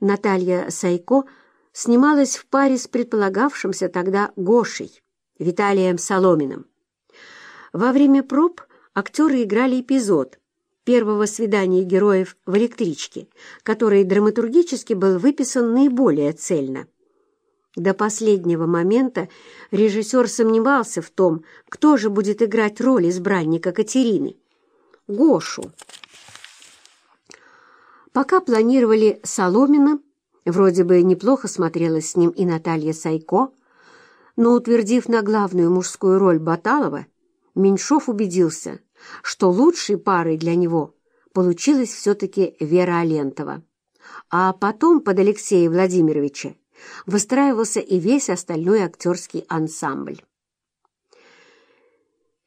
Наталья Сайко снималась в паре с предполагавшимся тогда Гошей, Виталием Соломиным. Во время проб актеры играли эпизод первого свидания героев в электричке, который драматургически был выписан наиболее цельно. До последнего момента режиссер сомневался в том, кто же будет играть роль избранника Катерины. Гошу. Пока планировали Соломина, вроде бы неплохо смотрелась с ним и Наталья Сайко, но, утвердив на главную мужскую роль Баталова, Меньшов убедился, что лучшей парой для него получилась все-таки Вера Алентова. А потом под Алексея Владимировича выстраивался и весь остальной актерский ансамбль.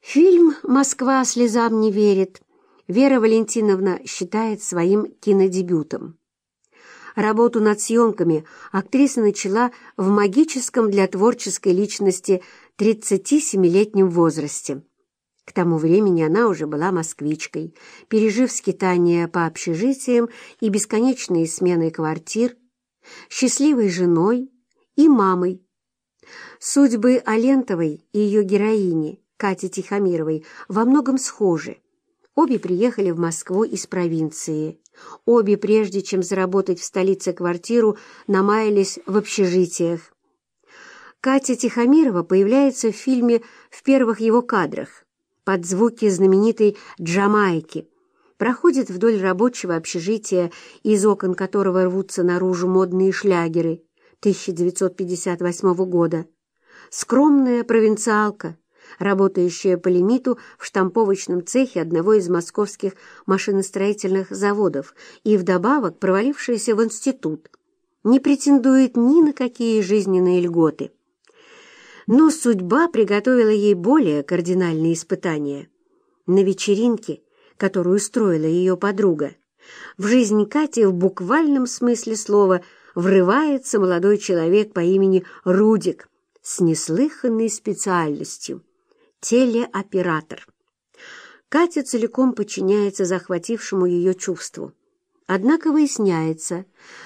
Фильм «Москва слезам не верит» Вера Валентиновна считает своим кинодебютом. Работу над съемками актриса начала в магическом для творческой личности 37-летнем возрасте. К тому времени она уже была москвичкой, пережив скитания по общежитиям и бесконечные смены квартир, счастливой женой и мамой. Судьбы Алентовой и ее героини, Кати Тихомировой, во многом схожи. Обе приехали в Москву из провинции. Обе, прежде чем заработать в столице квартиру, намаялись в общежитиях. Катя Тихомирова появляется в фильме в первых его кадрах под звуки знаменитой «Джамайки», проходит вдоль рабочего общежития, из окон которого рвутся наружу модные шлягеры 1958 года. Скромная провинциалка, работающая по лимиту в штамповочном цехе одного из московских машиностроительных заводов и вдобавок провалившаяся в институт, не претендует ни на какие жизненные льготы. Но судьба приготовила ей более кардинальные испытания. На вечеринке, которую устроила ее подруга, в жизнь Кати в буквальном смысле слова врывается молодой человек по имени Рудик с неслыханной специальностью – телеоператор. Катя целиком подчиняется захватившему ее чувству. Однако выясняется,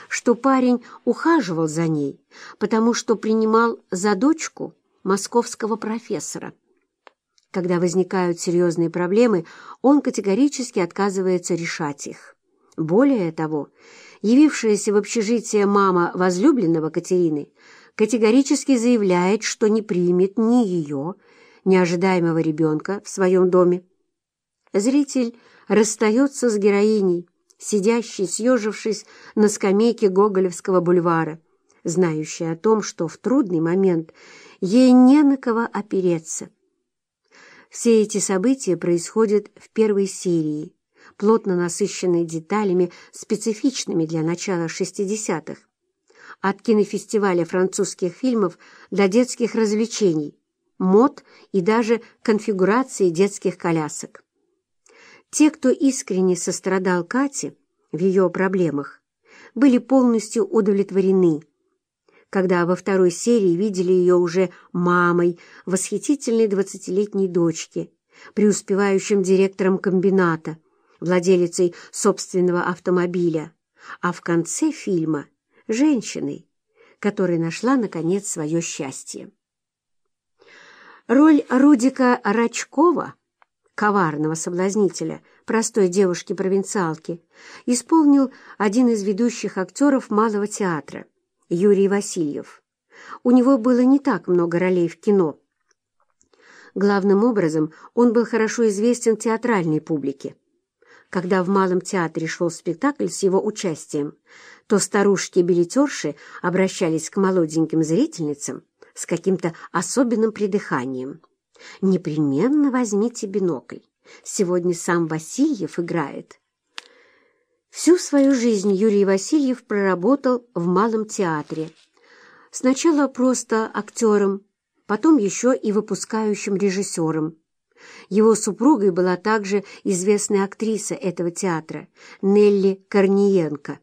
что парень ухаживал за ней, потому что принимал за дочку московского профессора. Когда возникают серьезные проблемы, он категорически отказывается решать их. Более того, явившаяся в общежитие мама возлюбленного Катерины категорически заявляет, что не примет ни ее, ни ожидаемого ребенка в своем доме. Зритель расстается с героиней, сидящей, съежившись на скамейке Гоголевского бульвара, знающей о том, что в трудный момент ей не на кого опереться. Все эти события происходят в первой серии, плотно насыщенной деталями, специфичными для начала 60-х. От кинофестиваля французских фильмов до детских развлечений, мод и даже конфигурации детских колясок. Те, кто искренне сострадал Кате в ее проблемах, были полностью удовлетворены – когда во второй серии видели ее уже мамой восхитительной двадцатилетней дочки, преуспевающим директором комбината, владелицей собственного автомобиля, а в конце фильма — женщиной, которая нашла, наконец, свое счастье. Роль Рудика Рачкова, коварного соблазнителя, простой девушки-провинциалки, исполнил один из ведущих актеров Малого театра — Юрий Васильев. У него было не так много ролей в кино. Главным образом он был хорошо известен театральной публике. Когда в Малом театре шел спектакль с его участием, то старушки-билетерши обращались к молоденьким зрительницам с каким-то особенным придыханием. «Непременно возьмите бинокль. Сегодня сам Васильев играет». Всю свою жизнь Юрий Васильев проработал в Малом театре. Сначала просто актером, потом еще и выпускающим режиссером. Его супругой была также известная актриса этого театра Нелли Корниенко.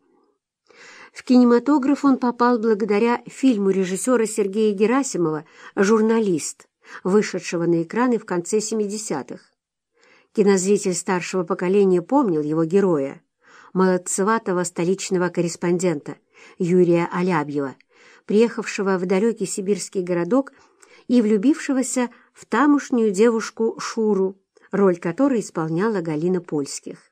В кинематограф он попал благодаря фильму режиссера Сергея Герасимова «Журналист», вышедшего на экраны в конце 70-х. Кинозритель старшего поколения помнил его героя молодцеватого столичного корреспондента, Юрия Алябьева, приехавшего в далекий сибирский городок и влюбившегося в тамошнюю девушку Шуру, роль которой исполняла Галина Польских.